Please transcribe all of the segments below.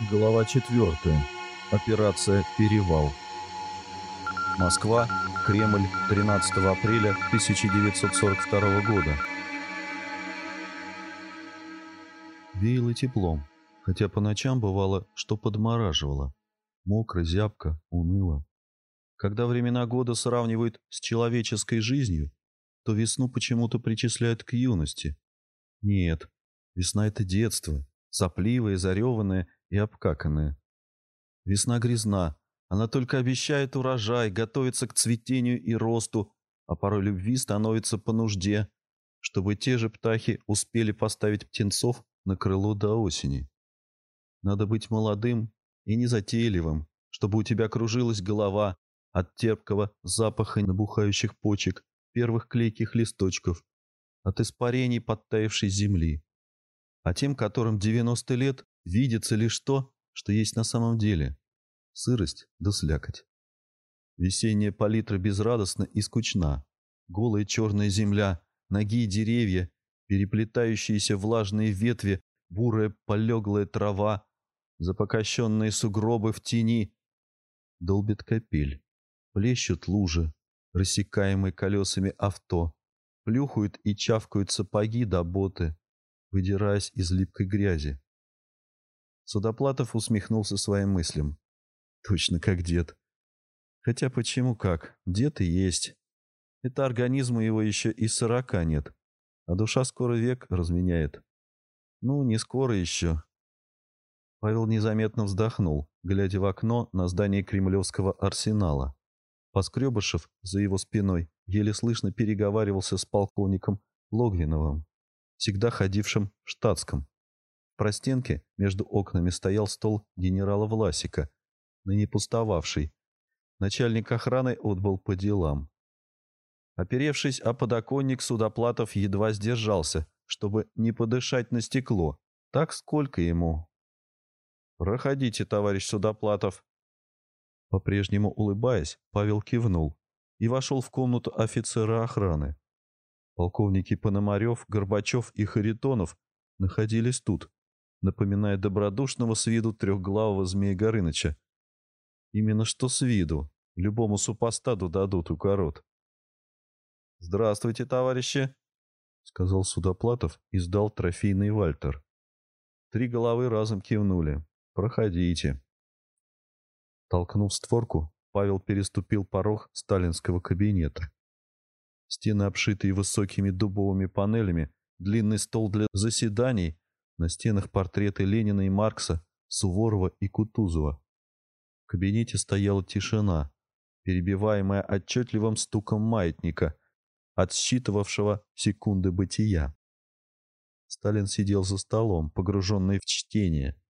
Глава 4. Операция «Перевал». Москва, Кремль, 13 апреля 1942 года. Веяло теплом, хотя по ночам бывало, что подмораживало. Мокро, зябко, уныло. Когда времена года сравнивают с человеческой жизнью, то весну почему-то причисляют к юности. Нет, весна — это детство, сопливое, зареванное и обкаканная. Весна грязна, она только обещает урожай, готовится к цветению и росту, а порой любви становится по нужде, чтобы те же птахи успели поставить птенцов на крыло до осени. Надо быть молодым и незатейливым, чтобы у тебя кружилась голова от терпкого запаха набухающих почек, первых клейких листочков, от испарений подтаявшей земли. А тем, которым 90 лет, видится лишь то, что есть на самом деле. Сырость да слякоть. Весенняя палитра безрадостна и скучна. Голая черная земля, ноги и деревья, переплетающиеся влажные ветви, бурая полеглая трава, запокощенные сугробы в тени. Долбит капель, плещут лужи, рассекаемые колесами авто, плюхают и чавкают сапоги до боты, выдираясь из липкой грязи. Судоплатов усмехнулся своим мыслям. Точно как дед. Хотя почему как? Дед и есть. Это организму его еще и сорока нет. А душа скоро век разменяет. Ну, не скоро еще. Павел незаметно вздохнул, глядя в окно на здание Кремлевского арсенала. Поскребышев за его спиной еле слышно переговаривался с полковником Логвиновым, всегда ходившим в штатском простенке между окнами стоял стол генерала Власика, ныне пустовавший. Начальник охраны отбыл по делам. Оперевшись о подоконник, Судоплатов едва сдержался, чтобы не подышать на стекло. Так сколько ему? «Проходите, товарищ Судоплатов». По-прежнему улыбаясь, Павел кивнул и вошел в комнату офицера охраны. Полковники Пономарев, Горбачев и Харитонов находились тут, напоминая добродушного с виду трехглавого змея Горыныча. Именно что с виду. Любому супостаду дадут укорот. «Здравствуйте, товарищи!» — сказал Судоплатов и сдал трофейный Вальтер. Три головы разом кивнули. «Проходите». Толкнув створку, Павел переступил порог сталинского кабинета. Стены, обшитые высокими дубовыми панелями, длинный стол для заседаний на стенах портреты Ленина и Маркса, Суворова и Кутузова. В кабинете стояла тишина, перебиваемая отчетливым стуком маятника, отсчитывавшего секунды бытия. Сталин сидел за столом, погруженный в чтение.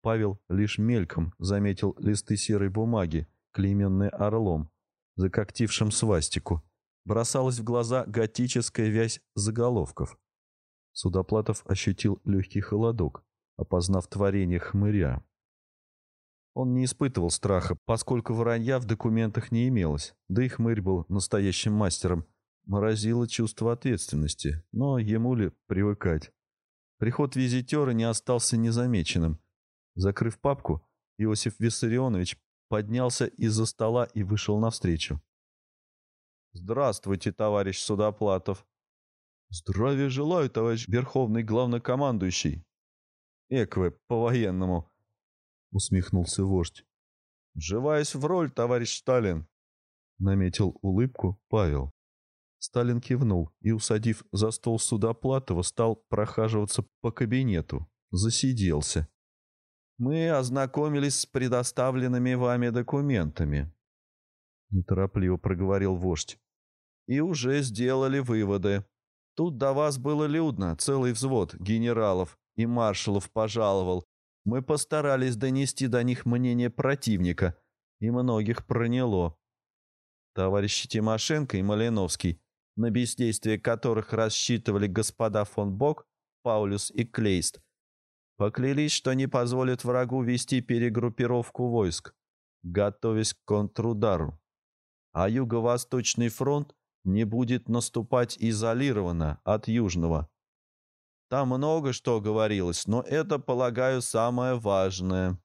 Павел лишь мельком заметил листы серой бумаги, клейменные орлом, закоктившим свастику. Бросалась в глаза готическая вязь заголовков. Судоплатов ощутил легкий холодок, опознав творение хмыря. Он не испытывал страха, поскольку вранья в документах не имелось, да и хмырь был настоящим мастером. Морозило чувство ответственности, но ему ли привыкать? Приход визитера не остался незамеченным. Закрыв папку, Иосиф Виссарионович поднялся из-за стола и вышел навстречу. «Здравствуйте, товарищ Судоплатов», «Здравия желаю, товарищ Верховный Главнокомандующий!» «Эк по-военному!» — усмехнулся вождь. «Вживаясь в роль, товарищ Сталин!» — наметил улыбку Павел. Сталин кивнул и, усадив за стол Судоплатова, стал прохаживаться по кабинету. Засиделся. «Мы ознакомились с предоставленными вами документами», — неторопливо проговорил вождь, — «и уже сделали выводы. Тут до вас было людно, целый взвод генералов и маршалов пожаловал. Мы постарались донести до них мнение противника, и многих проняло. Товарищи Тимошенко и Малиновский, на бездействие которых рассчитывали господа фон Бок, Паулюс и Клейст, поклялись, что не позволят врагу вести перегруппировку войск, готовясь к контрудару. А Юго-Восточный фронт не будет наступать изолированно от Южного. Там много что говорилось, но это, полагаю, самое важное.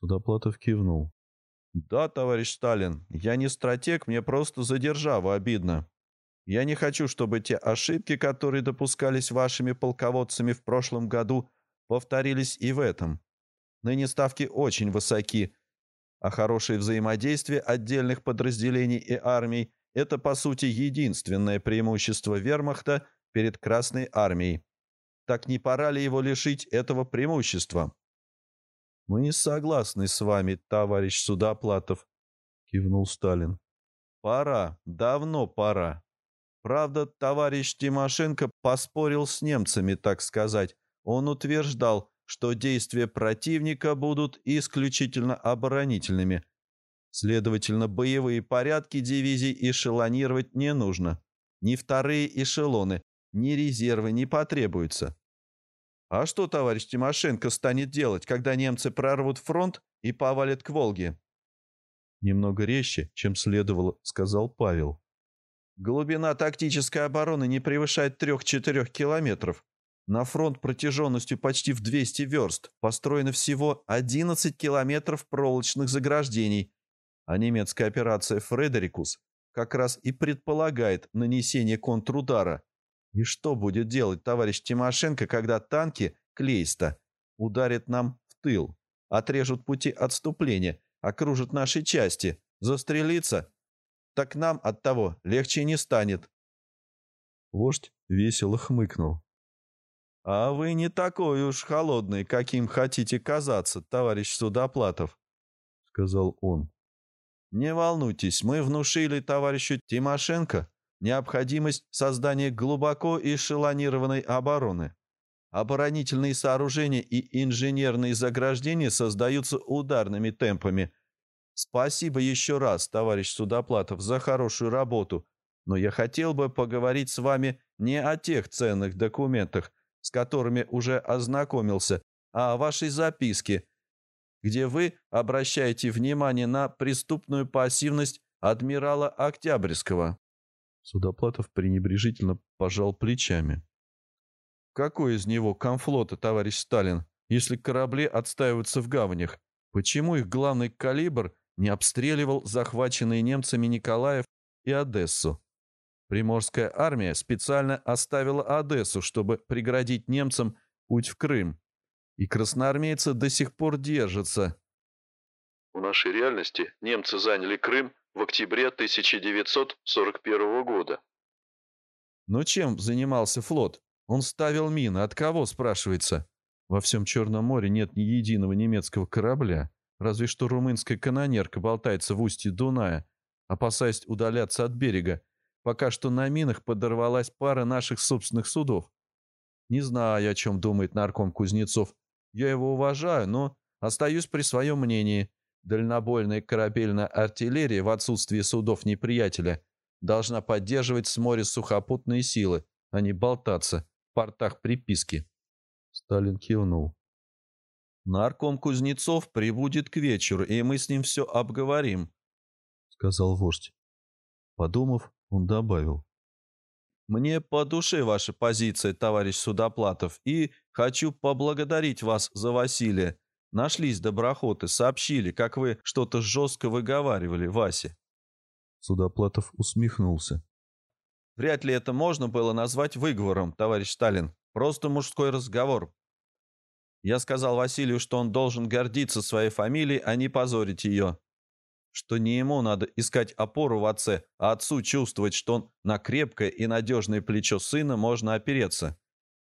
Судоплатов кивнул. «Да, товарищ Сталин, я не стратег, мне просто за державу обидно. Я не хочу, чтобы те ошибки, которые допускались вашими полководцами в прошлом году, повторились и в этом. Ныне ставки очень высоки, а хорошее взаимодействие отдельных подразделений и армий – это, по сути, единственное преимущество вермахта перед Красной армией. Так не пора ли его лишить этого преимущества? «Мы не согласны с вами, товарищ Судоплатов», — кивнул Сталин. «Пора, давно пора. Правда, товарищ Тимошенко поспорил с немцами, так сказать. Он утверждал, что действия противника будут исключительно оборонительными. Следовательно, боевые порядки дивизий эшелонировать не нужно. Ни вторые эшелоны, ни резервы не потребуются. А что товарищ Тимошенко станет делать, когда немцы прорвут фронт и повалят к Волге? Немного резче, чем следовало, сказал Павел. Глубина тактической обороны не превышает 3-4 километров. На фронт протяженностью почти в 200 верст построено всего 11 километров проволочных заграждений, а немецкая операция «Фредерикус» как раз и предполагает нанесение контрудара. И что будет делать товарищ Тимошенко, когда танки Клейста ударят нам в тыл, отрежут пути отступления, окружат наши части, застрелиться? Так нам от того легче не станет. Вождь весело хмыкнул. «А вы не такой уж холодный, каким хотите казаться, товарищ Судоплатов», — сказал он. «Не волнуйтесь, мы внушили товарищу Тимошенко необходимость создания глубоко эшелонированной обороны. Оборонительные сооружения и инженерные заграждения создаются ударными темпами. Спасибо еще раз, товарищ Судоплатов, за хорошую работу, но я хотел бы поговорить с вами не о тех ценных документах, с которыми уже ознакомился, а о вашей записке, где вы обращаете внимание на преступную пассивность адмирала Октябрьского». Судоплатов пренебрежительно пожал плечами. «Какой из него комфлота, товарищ Сталин, если корабли отстаиваются в гаванях? Почему их главный калибр не обстреливал захваченные немцами Николаев и Одессу? Приморская армия специально оставила Одессу, чтобы преградить немцам путь в Крым. И красноармейцы до сих пор держатся. В нашей реальности немцы заняли Крым в октябре 1941 года. Но чем занимался флот? Он ставил мины. От кого, спрашивается? Во всем Черном море нет ни единого немецкого корабля. Разве что румынская канонерка болтается в устье Дуная, опасаясь удаляться от берега Пока что на минах подорвалась пара наших собственных судов. Не знаю, о чем думает нарком Кузнецов. Я его уважаю, но остаюсь при своем мнении. Дальнобойная корабельная артиллерия в отсутствии судов неприятеля должна поддерживать с моря сухопутные силы, а не болтаться в портах приписки. Сталин кивнул. «Нарком Кузнецов прибудет к вечеру, и мы с ним все обговорим», — сказал вождь. Подумав, он добавил. «Мне по душе ваша позиция, товарищ Судоплатов, и хочу поблагодарить вас за Василия. Нашлись доброхоты, сообщили, как вы что-то жестко выговаривали Васе». Судоплатов усмехнулся. «Вряд ли это можно было назвать выговором, товарищ Сталин. Просто мужской разговор. Я сказал Василию, что он должен гордиться своей фамилией, а не позорить ее что не ему надо искать опору в отце, а отцу чувствовать, что он на крепкое и надежное плечо сына можно опереться.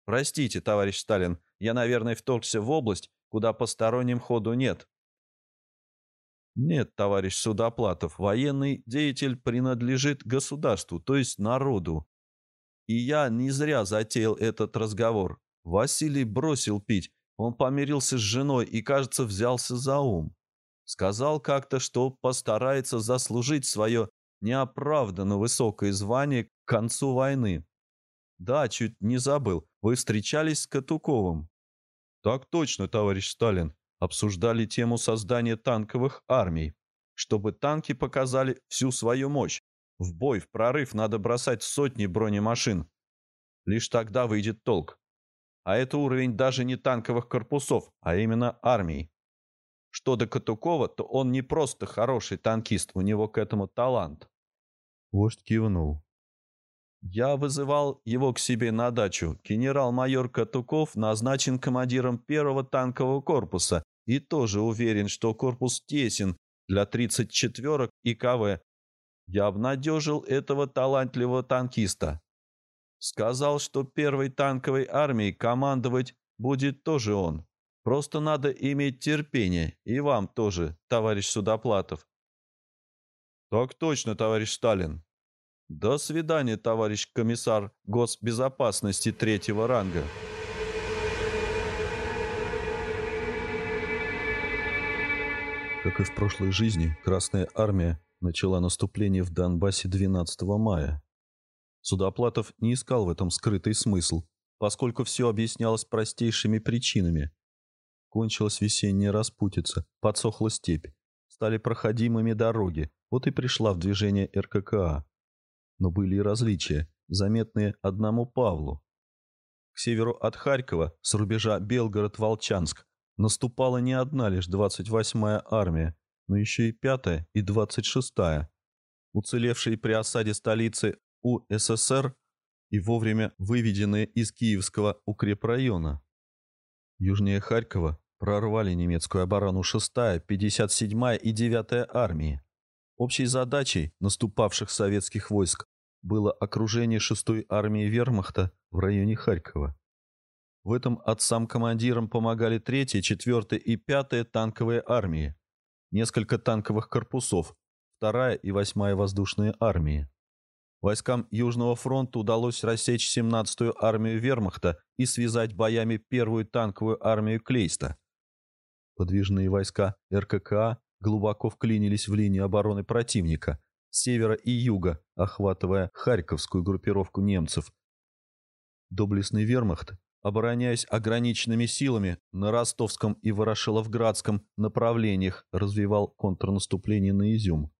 Простите, товарищ Сталин, я, наверное, вторгся в область, куда посторонним ходу нет. Нет, товарищ Судоплатов, военный деятель принадлежит государству, то есть народу. И я не зря затеял этот разговор. Василий бросил пить, он помирился с женой и, кажется, взялся за ум. Сказал как-то, что постарается заслужить свое неоправданно высокое звание к концу войны. Да, чуть не забыл. Вы встречались с Катуковым? Так точно, товарищ Сталин. Обсуждали тему создания танковых армий. Чтобы танки показали всю свою мощь. В бой, в прорыв надо бросать сотни бронемашин. Лишь тогда выйдет толк. А это уровень даже не танковых корпусов, а именно армий. Что до Катукова, то он не просто хороший танкист, у него к этому талант. Вождь кивнул. Я вызывал его к себе на дачу. Генерал-майор Катуков назначен командиром первого танкового корпуса и тоже уверен, что корпус тесен для 34-ок и КВ. Я обнадежил этого талантливого танкиста. Сказал, что первой танковой армией командовать будет тоже он. Просто надо иметь терпение, и вам тоже, товарищ Судоплатов. Так точно, товарищ Сталин. До свидания, товарищ комиссар госбезопасности третьего ранга. Как и в прошлой жизни, Красная Армия начала наступление в Донбассе 12 мая. Судоплатов не искал в этом скрытый смысл, поскольку все объяснялось простейшими причинами. Кончилась весенняя распутица, подсохла степь, стали проходимыми дороги, вот и пришла в движение РККА. Но были и различия, заметные одному Павлу. К северу от Харькова, с рубежа Белгород-Волчанск, наступала не одна лишь 28-я армия, но еще и 5-я и 26-я, уцелевшие при осаде столицы УССР и вовремя выведенные из Киевского укрепрайона. Южнее Харькова прорвали немецкую оборону 6-я, 57-я и 9-я армии. Общей задачей наступавших советских войск было окружение 6-й армии вермахта в районе Харькова. В этом отцам-командирам помогали 3-я, 4-я и 5-я танковые армии, несколько танковых корпусов, 2-я и 8-я воздушные армии. Войскам Южного фронта удалось рассечь 17-ю армию вермахта и связать боями первую танковую армию Клейста. Подвижные войска РККА глубоко вклинились в линию обороны противника с севера и юга, охватывая Харьковскую группировку немцев. Доблестный вермахт обороняясь ограниченными силами, на ростовском и ворошиловградском направлениях развивал контрнаступление на Изюм.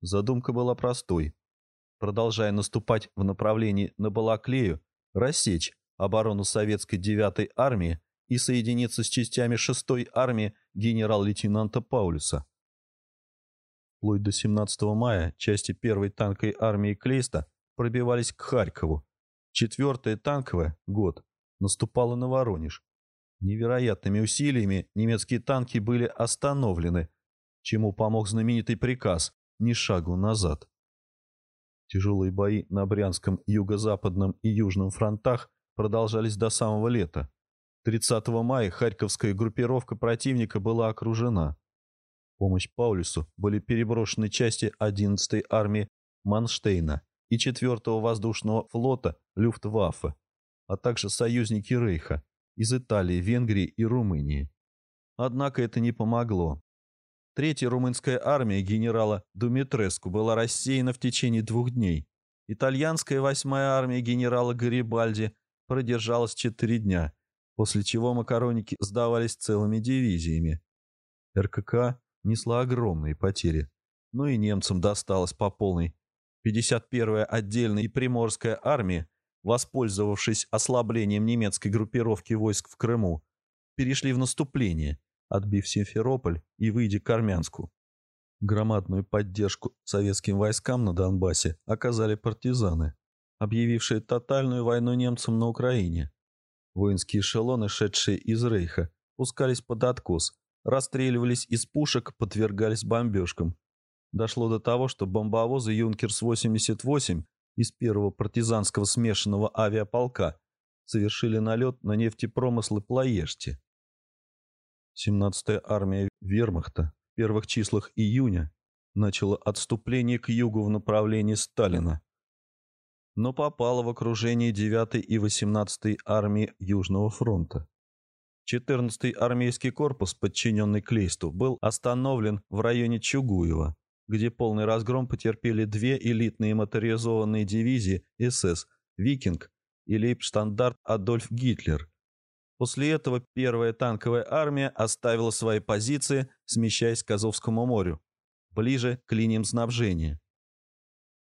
Задумка была простой. Продолжая наступать в направлении на Балаклею, рассечь оборону советской 9-й армии и соединиться с частями 6-й армии генерал-лейтенанта Паулюса. Вплоть до 17 мая части 1-й танковой армии Клейста пробивались к Харькову. 4-я танковая – год наступала на Воронеж. Невероятными усилиями немецкие танки были остановлены, чему помог знаменитый приказ «Ни шагу назад». Тяжелые бои на Брянском, Юго-Западном и Южном фронтах продолжались до самого лета. 30 мая Харьковская группировка противника была окружена. В помощь Паулюсу были переброшены части 11-й армии Манштейна и 4-го воздушного флота Люфтваффе а также союзники Рейха из Италии, Венгрии и Румынии. Однако это не помогло. Третья румынская армия генерала Думитреску была рассеяна в течение двух дней. Итальянская восьмая армия генерала Гарибальди продержалась четыре дня, после чего макароники сдавались целыми дивизиями. РКК несла огромные потери, но и немцам досталось по полной. 51-я отдельная и Приморская армии воспользовавшись ослаблением немецкой группировки войск в Крыму, перешли в наступление, отбив Симферополь и выйдя к Армянску. Громадную поддержку советским войскам на Донбассе оказали партизаны, объявившие тотальную войну немцам на Украине. Воинские эшелоны, шедшие из Рейха, пускались под откос, расстреливались из пушек, подвергались бомбежкам. Дошло до того, что бомбовозы «Юнкерс-88» из первого партизанского смешанного авиаполка совершили налет на нефтепромыслы Плоешти. 17-я армия Вермахта в первых числах июня начала отступление к югу в направлении Сталина, но попала в окружение 9-й и 18-й армии Южного фронта. 14-й армейский корпус, подчиненный Клейсту, был остановлен в районе Чугуева где полный разгром потерпели две элитные моторизованные дивизии СС «Викинг» и лейбштандарт «Адольф Гитлер». После этого первая танковая армия оставила свои позиции, смещаясь к Азовскому морю, ближе к линиям снабжения.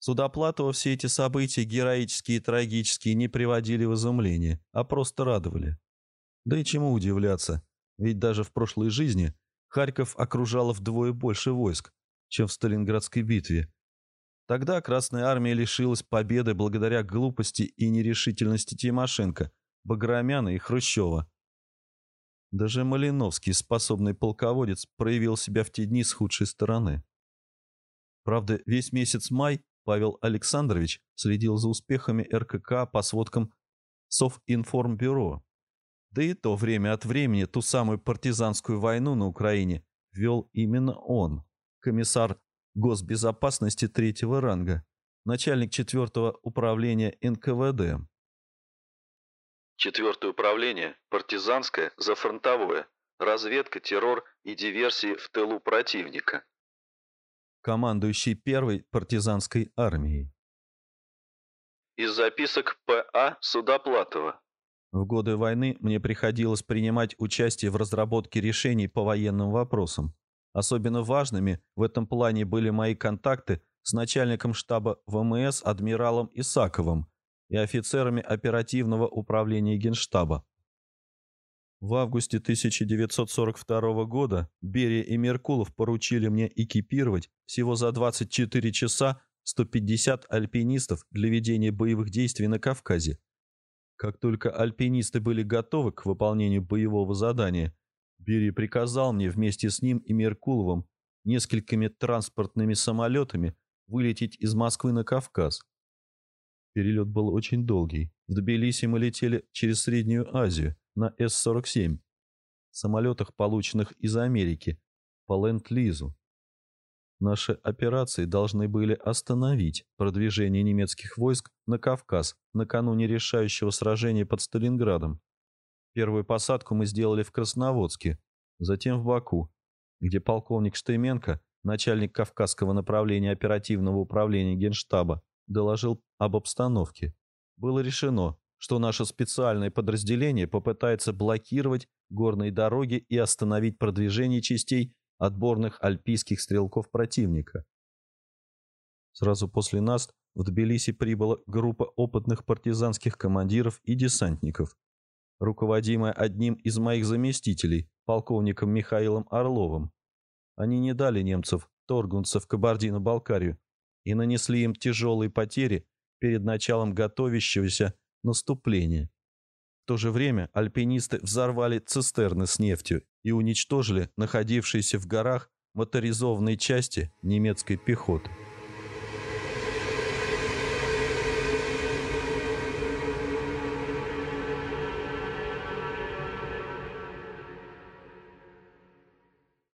Судоплатова все эти события, героические и трагические, не приводили в изумление, а просто радовали. Да и чему удивляться, ведь даже в прошлой жизни Харьков окружало вдвое больше войск, чем в Сталинградской битве. Тогда Красная Армия лишилась победы благодаря глупости и нерешительности Тимошенко, Баграмяна и Хрущева. Даже Малиновский, способный полководец, проявил себя в те дни с худшей стороны. Правда, весь месяц май Павел Александрович следил за успехами РКК по сводкам Совинформбюро. Да и то время от времени ту самую партизанскую войну на Украине вел именно он, комиссар госбезопасности третьего ранга, начальник четвертого управления НКВД. Четвертое управление – партизанское, зафронтовое, разведка, террор и диверсии в тылу противника. Командующий первой партизанской армией. Из записок П.А. Судоплатова. В годы войны мне приходилось принимать участие в разработке решений по военным вопросам. Особенно важными в этом плане были мои контакты с начальником штаба ВМС адмиралом Исаковым и офицерами оперативного управления Генштаба. В августе 1942 года Берия и Меркулов поручили мне экипировать всего за 24 часа 150 альпинистов для ведения боевых действий на Кавказе. Как только альпинисты были готовы к выполнению боевого задания, Берия приказал мне вместе с ним и Меркуловым несколькими транспортными самолетами вылететь из Москвы на Кавказ. Перелет был очень долгий. В Тбилиси мы летели через Среднюю Азию на С-47, самолетах, полученных из Америки, по Ленд-Лизу. Наши операции должны были остановить продвижение немецких войск на Кавказ накануне решающего сражения под Сталинградом. Первую посадку мы сделали в Красноводске, затем в Баку, где полковник Штейменко, начальник Кавказского направления оперативного управления Генштаба, доложил об обстановке. Было решено, что наше специальное подразделение попытается блокировать горные дороги и остановить продвижение частей отборных альпийских стрелков противника. Сразу после нас в Тбилиси прибыла группа опытных партизанских командиров и десантников, руководимая одним из моих заместителей, полковником Михаилом Орловым. Они не дали немцев торгнуться в Кабардино-Балкарию и нанесли им тяжелые потери перед началом готовящегося наступления. В то же время альпинисты взорвали цистерны с нефтью и уничтожили находившиеся в горах моторизованные части немецкой пехоты.